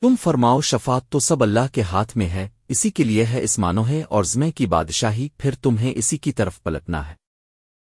تم فرماؤ شفاعت تو سب اللہ کے ہاتھ میں ہے، اسی کے لیے ہے اس مانو ہے اور زمے کی بادشاہی، پھر تمہیں اسی کی طرف پلٹنا ہے۔